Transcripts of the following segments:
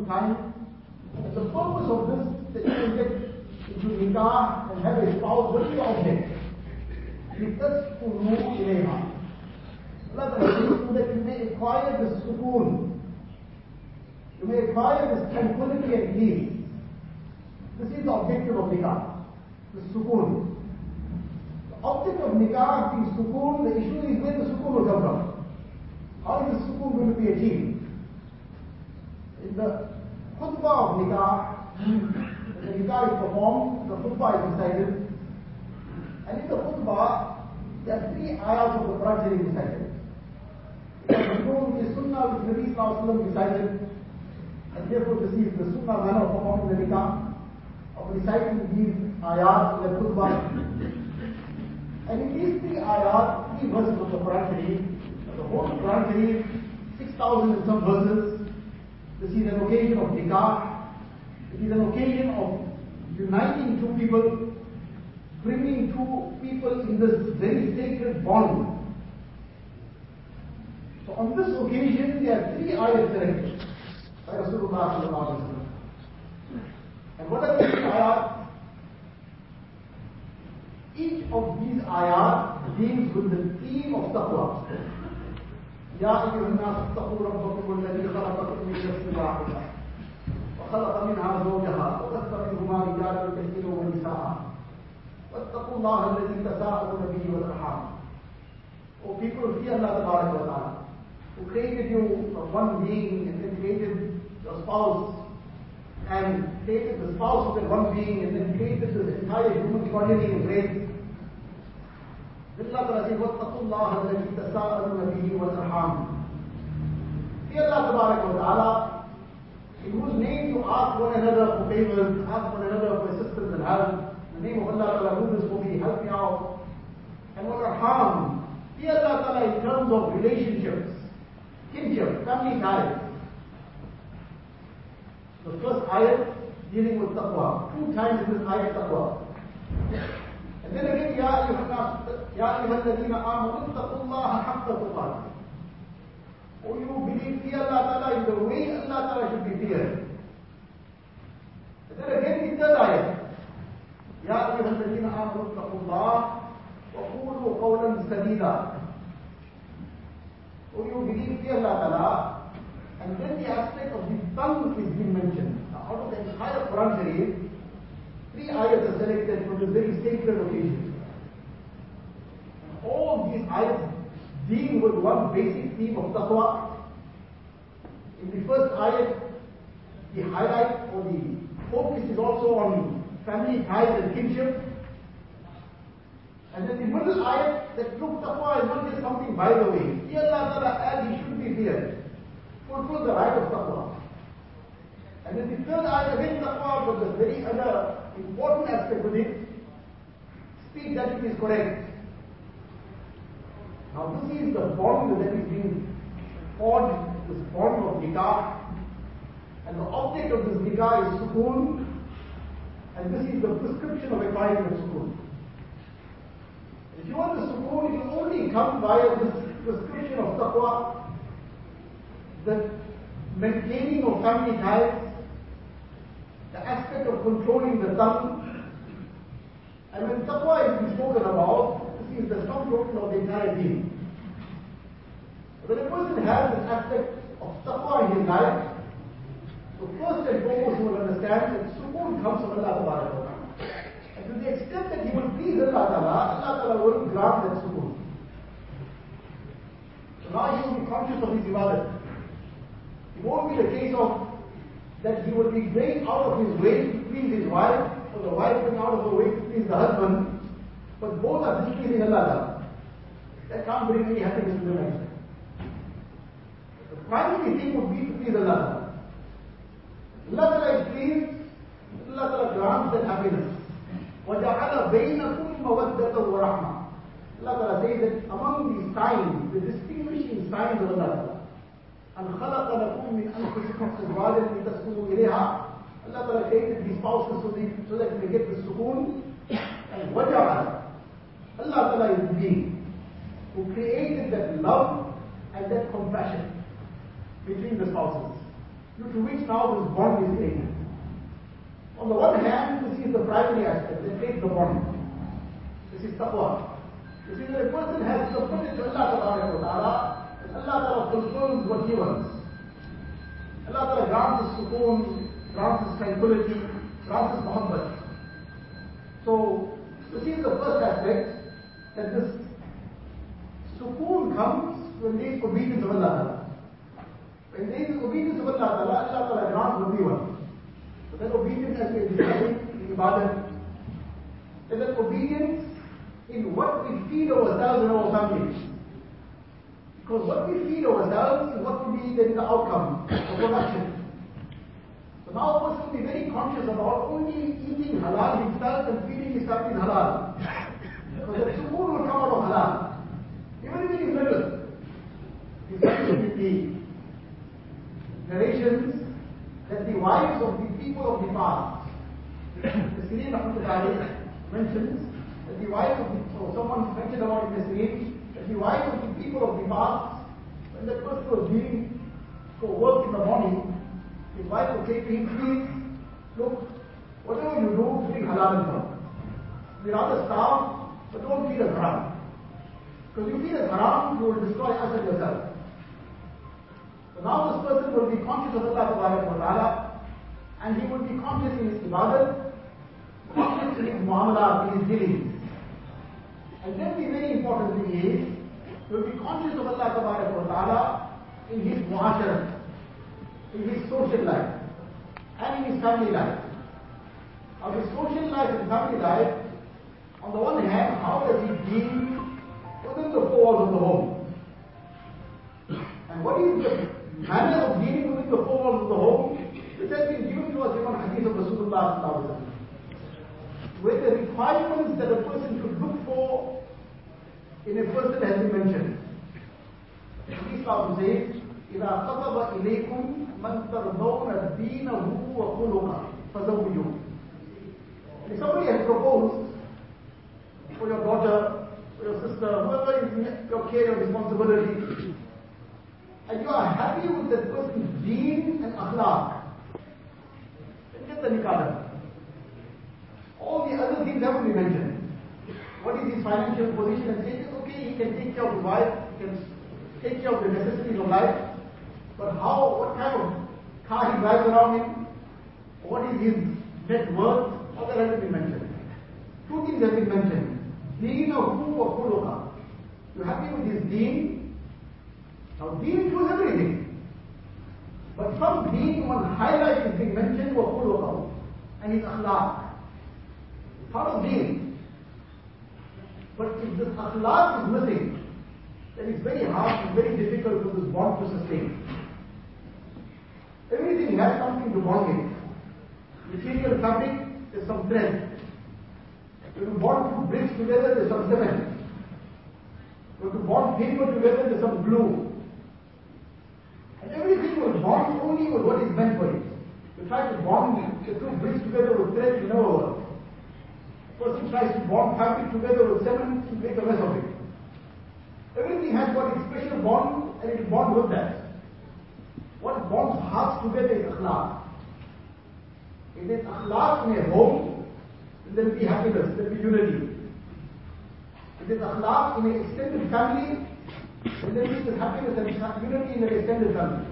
certain time. And the purpose of this, that you can get into nikah and have a spouse, what is the object? لِتَسْكُنُوا إِلَيْهَا Allah Ta'ala says so that you may acquire the sukoon. You may acquire this tranquility and peace. This is the objective of nikah, the sukoon. The object of nikah being sukoon, the issue is where the sukoon will come from. How is the sukoon going to be achieved? The khutbah of nikah, the nikah is performed, the khutbah is recited. And in the khutbah, there are three ayahs of the Quran getting recited. The sunnah which Nabi Sallallahu recited, and therefore this is the sunnah manner of performing the nikah, of reciting these ayat in the khutbah. And in these three ayat, three verses of the Quran Sharif, the whole Quran Sharif, 6,000 and some verses, this is an occasion of nikah, it is an occasion of uniting two people, bringing two people in this very sacred bond. So on this occasion, there are three selected by Rasulullah sallallahu. And what are these ayat? Each of these ayat deals with the theme of taqwa. يا أيها الناس اتقوا ربكم الذي خلقكم من نفس واحدة وخلق منها زوجها وبث منهما رجالا كثيرا ونساء واتقوا الله الذي تساءلون به والأرحام O people, fear Allah Ta'ala, who created you from one being and then created your spouse and created the spouse that one being and then created this entire human progeny and race. Says, وَاتَّقُوا اللَّهَ الَّذِي تَسَاءَلُونَ بِهِ وَالْأَرْحَامِ Fear Allah Tabarak wa Ta'ala, in whose name you ask one another for favors, ask one another for assistance and help. In the name of Allah Ta'ala, do this for me, help me out. And what are harm? Fear Allah Ta'ala in terms of relationships, kinship, family ties. The first ayat dealing with taqwa. Two times in this ayat taqwa. And then again, الناس يا أيها الذين آمنوا اتقوا الله حق تقاته. Oh, you believe fear Allah Ta'ala in the way Allah Ta'ala should be feared. And then again, the third ayat. يا أيها الذين آمنوا اتقوا الله وقولوا قولا سديدا. Oh, believe fear Allah Ta'ala. And then the aspect of the tongue is being mentioned. Now, out of the entire Quran Sharif, three ayats are selected from this very sacred occasion. All these ayats deal with one basic theme of taqwa. In the first ayat, the highlight or the focus is also on family ties and kinship. And then the middle ayat, that look, taqwa is not just something by the way. Allah Ta'ala as he should be feared. Fulfill the right of taqwa. And then the third ayat again taqwa, but the very other important aspect with it, speak that it is correct. Now this is the bond that is being forged, this bond of nikah. And the object of this nikah is sukoon. And this is the prescription of acquiring the sukoon. If you want the sukoon, it will only come via this prescription of taqwa, the maintaining of family ties, the aspect of controlling the tongue. And when taqwa is spoken about, is the sum total of the entire deen. When a person has this aspect of taqwa in his life, so first and foremost he will understand that sukoon comes from Allah Ta'ala. And to the extent that he will please Allah Ta'ala, Allah Ta'ala will grant that sukoon. So now he will be conscious of his ibadah. It won't be the case of that he will be going out of his way to please his wife, or the wife going out of her way to please the husband, but both are displeasing Allah Ta'ala. That can't bring any happiness to the marriage. The primary thing would be to please Allah Ta'ala. Allah Ta'ala is pleased, Allah Ta'ala grants that happiness. وَجَعَلَ بَيْنَكُمْ مَوَدَّةً وَرَحْمَةً Allah Ta'ala says that among these signs, the distinguishing signs of Allah Ta'ala, أن خلق لكم من أنفسكم أزواجا لتسكنوا إليها Allah Ta'ala created these spouses so, they, so that they get the sukoon and waja'ala Allah Ta'ala is the being who created that love and that compassion between the spouses due to which now this bond is created. On the one hand, this is the primary aspect that creates the bond. This is taqwa. You see, when a person has submitted to Allah Ta'ala, Allah Ta'ala fulfills what he wants. Allah Ta'ala grants us sukoon, grants us tranquility, grants us muhabbat. So, this is the first aspect, that this sukoon comes when there is obedience of Allah. When there is obedience of Allah Ta'ala, Allah Ta'ala grants we want. So that obedience as we are discussing in Ibadah, that that obedience in what we feed ourselves and our families. Because what we feed ourselves is what be then the outcome of production. So now a person be very conscious about only eating halal himself and feeding his family halal. Because the sukoon will come out of halal. Even if it is little. It's mentioned in the narrations that the wives of the people of the past, the Syrian mentions that the wife of the, so someone mentioned about in this age, that the wife of the people of the past, when the person was leaving for work in the morning, his wife would say to him, please, look, whatever you do, bring halal income. We rather starve, but don't feed us haram. Because you feed us haram, you will destroy us and yourself. So now this person will be conscious of Allah subhanahu wa Ta'ala, and he will be conscious in his ibadah, conscious in his muamalah, in his dealings. And then the very important thing is, to be conscious of Allah subhanahu wa Ta'ala in his muashara, in his social life, and in his family life. Now his social life and family life, on the one hand, how does he deal within the four walls of the home? And what is the manner of dealing within the four walls of the home? Which has been given to us in one hadith of Rasulullah where the requirements that a person should look for in a person has been mentioned. Islam says, إذا خطب إليكم من ترضون دينه وخلقه فزوجوه. responsibility, and you are happy with that person's deen and akhlaq, then get the nikah. All the other things haven't been mentioned. What is his financial position and say, okay, he can take care of his wife, he can take care of the necessities of life, but how, what kind of car he drives around in, what is his net worth, all that hasn't been mentioned. Two things have been mentioned. Deen of who or khuluqa. You're happy with his deen? Now deen includes everything. But from deen, one highlight is being mentioned wa khuluqa and his akhlaq. Part of deen. But if this akhlaq is missing, then it's very hard and very difficult for this bond to sustain. Everything has something to bond it. Material fabric, there's some thread. When you bond two bricks together, there's some cement. You bond paper together, there's some glue. And everything will bond only with what is meant for it. You try to bond the two bricks together with thread, you never works. Person tries to bond fabric together with cement to make a mess of it. Everything has got its special bond and it bond with that. What bonds hearts together is akhlaq. If there's akhlaq in a home, then there will be happiness, there will be unity. If there's akhlaq in an extended family, then there will be happiness and unity in an extended family.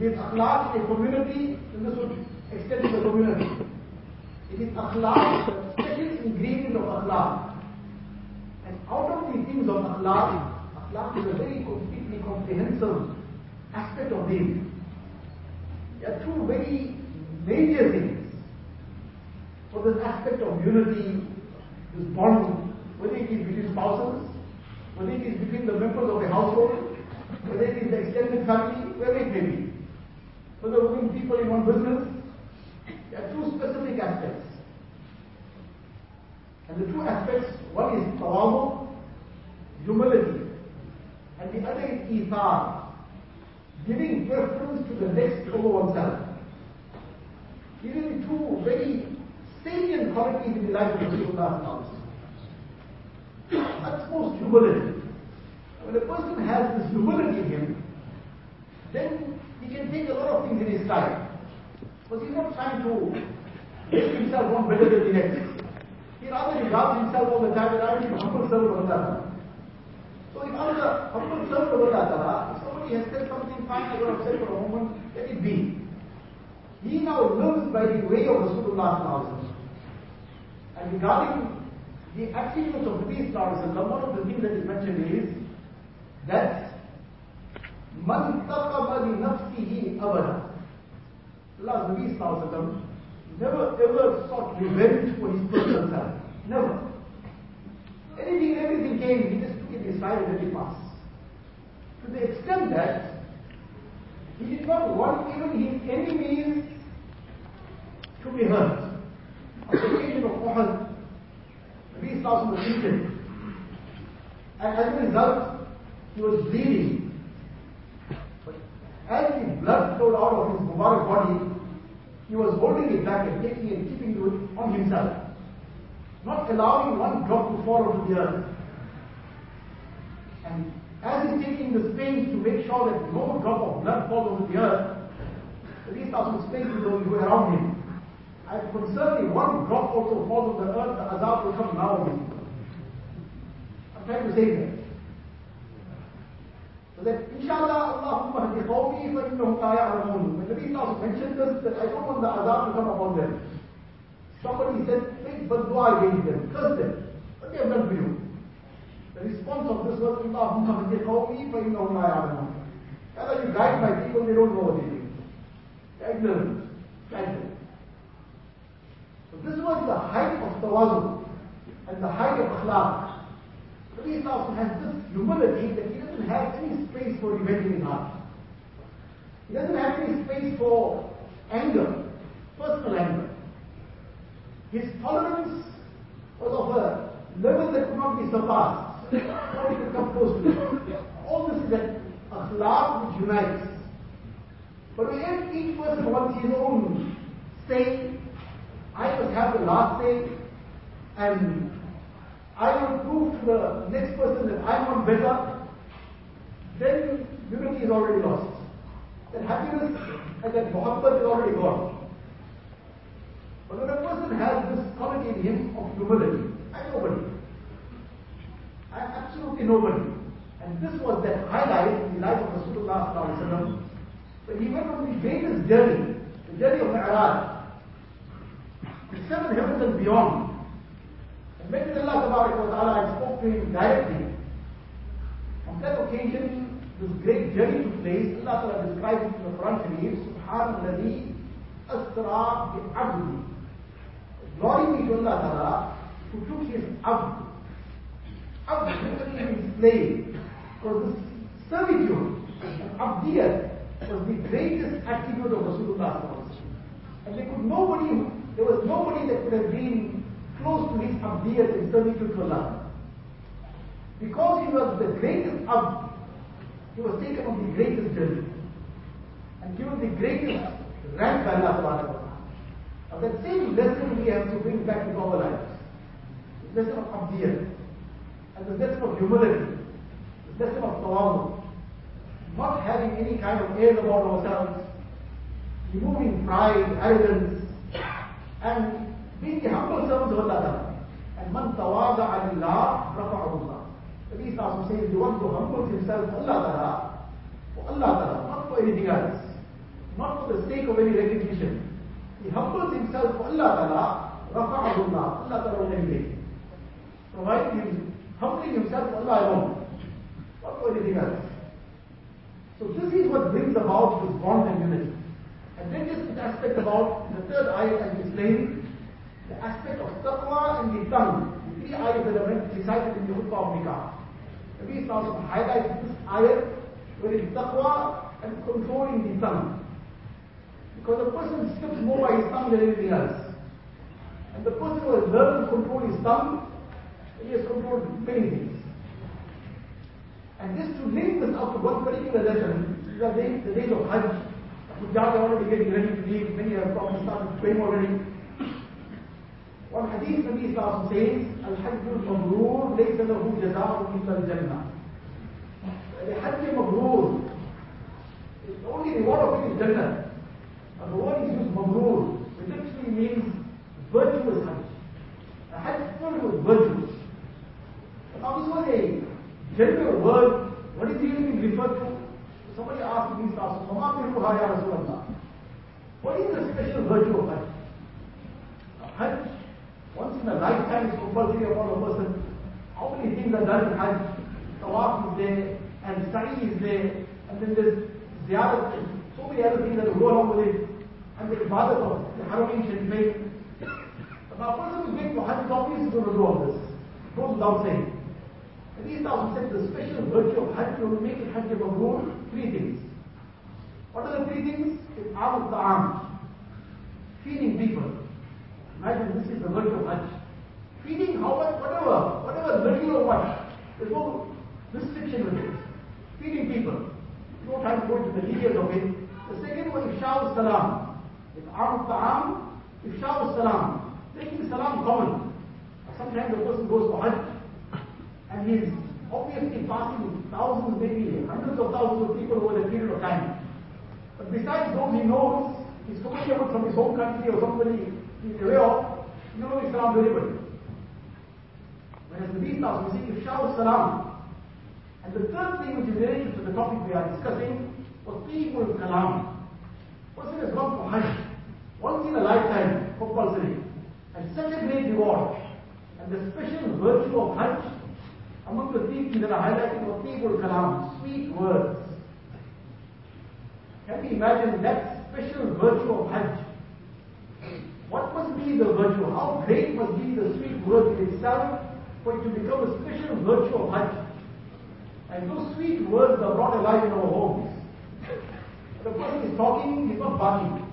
It is akhlaq in a community, then this would extend to the community. It is akhlaq, the special ingredient of akhlaq. And out of the things of akhlaq, akhlaq is a very completely comprehensive aspect of deen. There are two very major things for this aspect of unity, this bond, whether it is between spouses, whether it is between the members of a household, whether it is the extended family, wherever it may be, whether within people in one business, there are two specific aspects. And the two aspects, one is tawadu, humility, and the other is ithar, giving preference to the next over oneself. These are the two very salient qualities in the life of the Rasulullah. Utmost humility. When a person has this humility in him, then He can take a lot of things in his stride. Because he's not trying to make himself one better than the next. He rather regards himself all the time that I am a humble servant of. So if I was a humble servant of Allah, if somebody has said something fine, I have said for a moment, let it be. He now lives by the way of Rasulullah And regarding the attributes of Nabi Sallallahu one of the things that is mentioned is that Man taqaba li nafsihi abada. Allah Nabi Sallallahu never ever sought revenge for his personal self. Never. Anything, everything came, he just took it aside and let it pass. To the extent that he did not want even his enemies to be hurt. On the occasion of Uhud, Nabi Sallallahu. And as a result, he was bleeding. But as the blood flowed out of his Mubarak body, he was holding it back and taking it, keeping it on himself. Not allowing one drop to fall onto the earth. And as he's taking the pains to make sure that no drop of blood falls onto the earth, the Nabi Sallallahu was to those who were around him. And concerning one drop also falls on the earth, the azab will come now. I'm trying to say that. So that, inshallah, Allahumma hadi qawmi fa innahum la ya'lamun. When Nabi Sallallahu mentioned this, that I don't want the azab to come upon them. Somebody said, make badua against them, curse them. What they have done for you? The response of this was, Allahumma hadi qawmi fa innahum la ya'lamun. Allah, you guide my people, they don't know what they do. They're ignorant. Guide them. This was the height of tawazu and the height of akhlaq. Nabi Islam has this humility that he doesn't have any space for revenge in his heart. He doesn't have any space for anger, personal anger. His tolerance was of a level that could not be surpassed. Nobody could come close to it. All this is that akhlaq which unites. But if each person wants his own say, I must have the last say, and I will prove to the next person that I am better, then unity is already lost. That happiness and that muhabbat is already gone. But when a person has this quality in him of humility, I'm nobody. I'm absolutely nobody. And this was that highlight in the life of Rasulullah when he went on the greatest journey, the journey of Mi'raj the seven heavens and beyond. And when Allah Ta'ala spoke to him directly, on that occasion, this great journey took place. Allah Ta'ala described it in the Quran Sharif, Subhanallah, Asra bi'abdi. Glory be to Allah Ta'ala, who took his abd. Abd literally means slave. Because this servitude, abdiyat, was the greatest attribute of Rasulullah And there could nobody there was nobody that could have been close to his abdiyat in servitude to Allah. Because he was the greatest abd, he was taken on the greatest journey and given the greatest rank by Allah Subhanahu. Now that same lesson we have to bring back into our lives. The lesson of abdiyat and the lesson of humility, the lesson of tawadu. Not having any kind of airs about ourselves, removing pride, arrogance, and being the humble servant of Allah. And man tawada'a lillah, rafa'ahu Allah. The Sallallahu says, the one who humbles himself for Allah for Allah Ta'ala, not for anything else, not for the sake of any recognition. He humbles himself for Allah Ta'ala, rafa'ahu Allah, Allah Ta'ala will elevate him. Providing him, humbling himself for Allah alone, not for anything else. So this is what brings about this bond and unity. And then this aspect about the third ayat as explained, the aspect of taqwa and the tongue. The three ayats that are recited in the khutbah of nikah. Nabi Sallallahu highlights this ayat where it's taqwa and controlling the tongue. Because a person slips more by his tongue than anything else. And the person who has learned to control his tongue, he has controlled many things. And just to link this up to one particular lesson, these are the, the days of Hajj, Are already getting ready to leave. Many have probably started praying already. One hadith Nabi Islam says, Al-Hajj al-Mabrur laysa lahu jaza'u illa al-Jannah. The Hajj al-Mabrur, The only reward of it is Jannah. And the word is used mabrur, which literally means virtuous Hajj. A Hajj filled with virtues. Now this was a general word. What is really being referred to? Somebody asked me, Mama Biruha Ya Rasulullah. What is the special virtue of Hajj? Hajj, once in a lifetime is compulsory upon a person. How many things are done in Hajj? Tawaf is there, and Sa'i is there, and then there's Ziyarat, and so many other things that go along with it, and the ibadat of the Haramain Sharifain. But now a person who's going to Hajj is going to do all this. Goes without saying. And these thousand said the special virtue of Hajj will make it Hajj Mabrur, three things. What are the three things? It's Am Ta'am. Feeding people. Imagine this is the virtue of Hajj. Feeding how much, whatever, whatever little or much. There's no restriction with it. Feeding people. No time to go into the details of it. The second one, Ifsha'u Salam. If Am Ta'am, Ifsha'u Salam. Making Salam common. Sometimes a person goes for Hajj and he is obviously passing thousands, maybe hundreds of thousands of people over a period of time. But besides those he knows, he's familiar with from his home country or somebody he's aware of, you know Islam very well. Whereas the these thousands, you see, Ifsha'u Salam. And the third thing which is related to the topic we are discussing was people kalam. Person has gone for Hajj, once in a lifetime, compulsory, and such a great reward. And the special virtue of Hajj, among the things that are highlighted was people kalam, sweet words. Can we imagine that special virtue of Hajj? What must be the virtue? How great must be the sweet word in itself for it to become a special virtue of Hajj? And those sweet words are brought alive in our homes. The person is talking, he's not barking.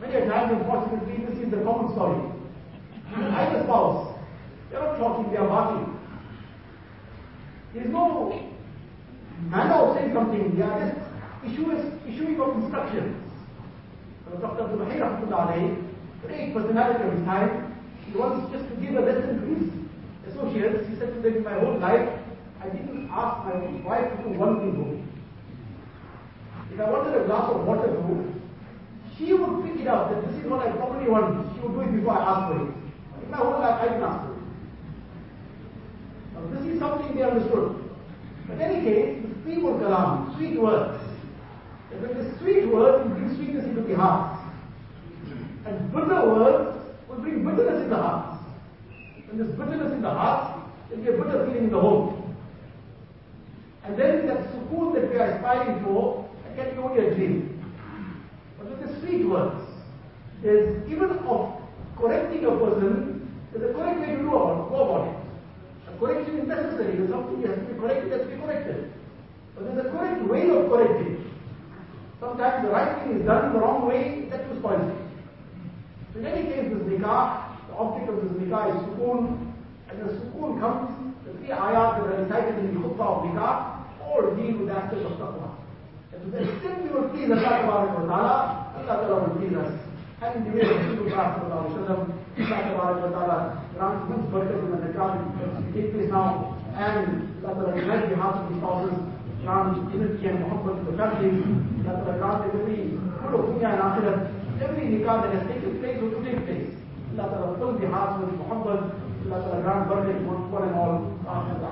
Many a times, unfortunately, this is the common story. Either spouse, they're not talking, they are barking. There is no manner of saying something, they are just issuing, issuing of instructions. So Dr. Abdul Bahir Rahmatullah great personality of his time, he wants just to give a lesson to his associates. He said to them, my whole life, I didn't ask my wife to do one thing for me. If I wanted a glass of water to she would pick it up that this is what I probably want. She would do it before I ask for it. In my whole life, I didn't ask for it. This is something they understood. But in any case, the people kalam, sweet words. And when the sweet words will bring sweetness into the heart. And bitter words will bring bitterness in the heart. When there's bitterness in the heart, there'll be a bitter feeling in the home. And then that sukoon that we are aspiring for, that can be only a dream. But with the sweet words, there's even of correcting a person, there's a correct way to do about, go about it. Correction is necessary. There's something has to be corrected, has to be corrected. But there's a correct way of correcting. Sometimes the right thing is done the wrong way, that was spoils it. So in any case, this nikah, the object of this nikah is sukoon, and the sukoon comes, the three ayat that are recited in the khutbah of nikah, all deal with the aspect of taqwa. And to the extent we will please Allah ta'ala, Allah ta'ala will please us. And the way of Rasulullah sallallahu alayhi wa sallam, Allah ta'ala much barakat in the which take place now, and unite the hearts of the spouses, grant unity and to the families, Allah ta'ala grant every good of dunya and akhirat, every nikah that has taken place to take place. Allah ta'ala fill the hearts with muhabbat, Allah ta'ala grant to one and all, after the